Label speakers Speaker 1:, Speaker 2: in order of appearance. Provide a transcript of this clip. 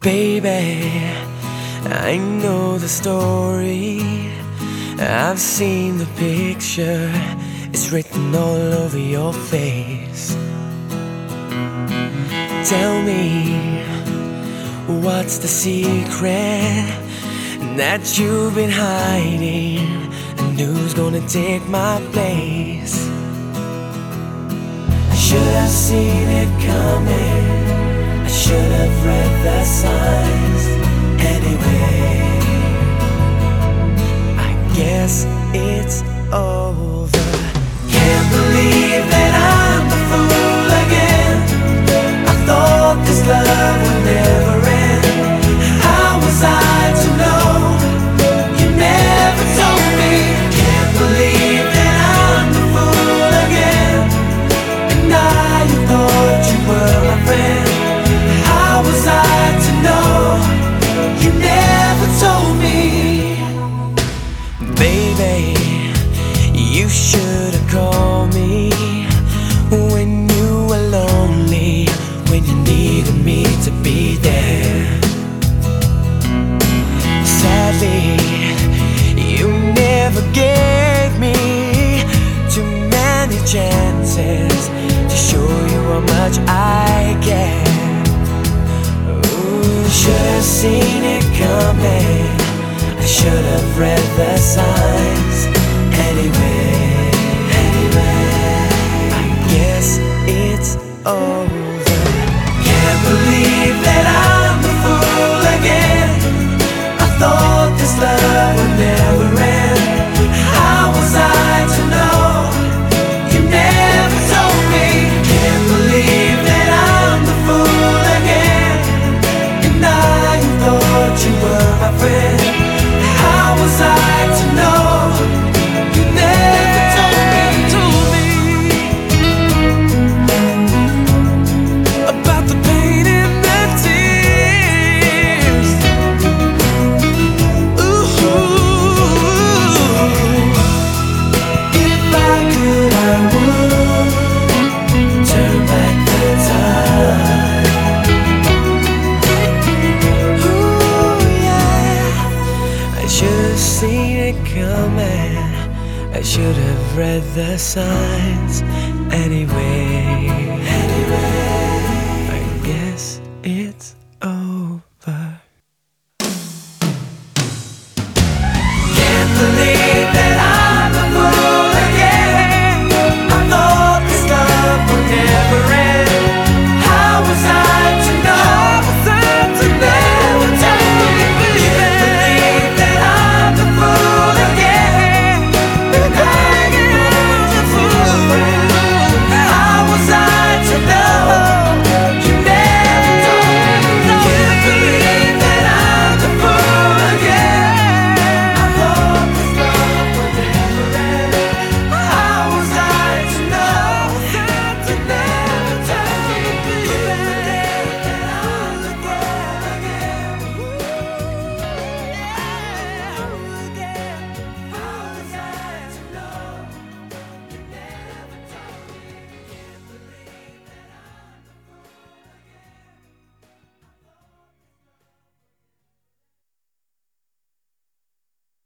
Speaker 1: Baby, I know the story. I've seen the picture, it's written all over your face. Tell me, what's the secret that you've been hiding? And who's gonna take my place? Should have seen it coming. Should have read the signs should have called me when you were lonely, when you needed me to be there. Sadly, you never gave me too many chances to show you how much I care. Ooh, should have seen it coming. I should have read the signs anyway. It's I should have read the signs anyway. Anyway, I guess it's over.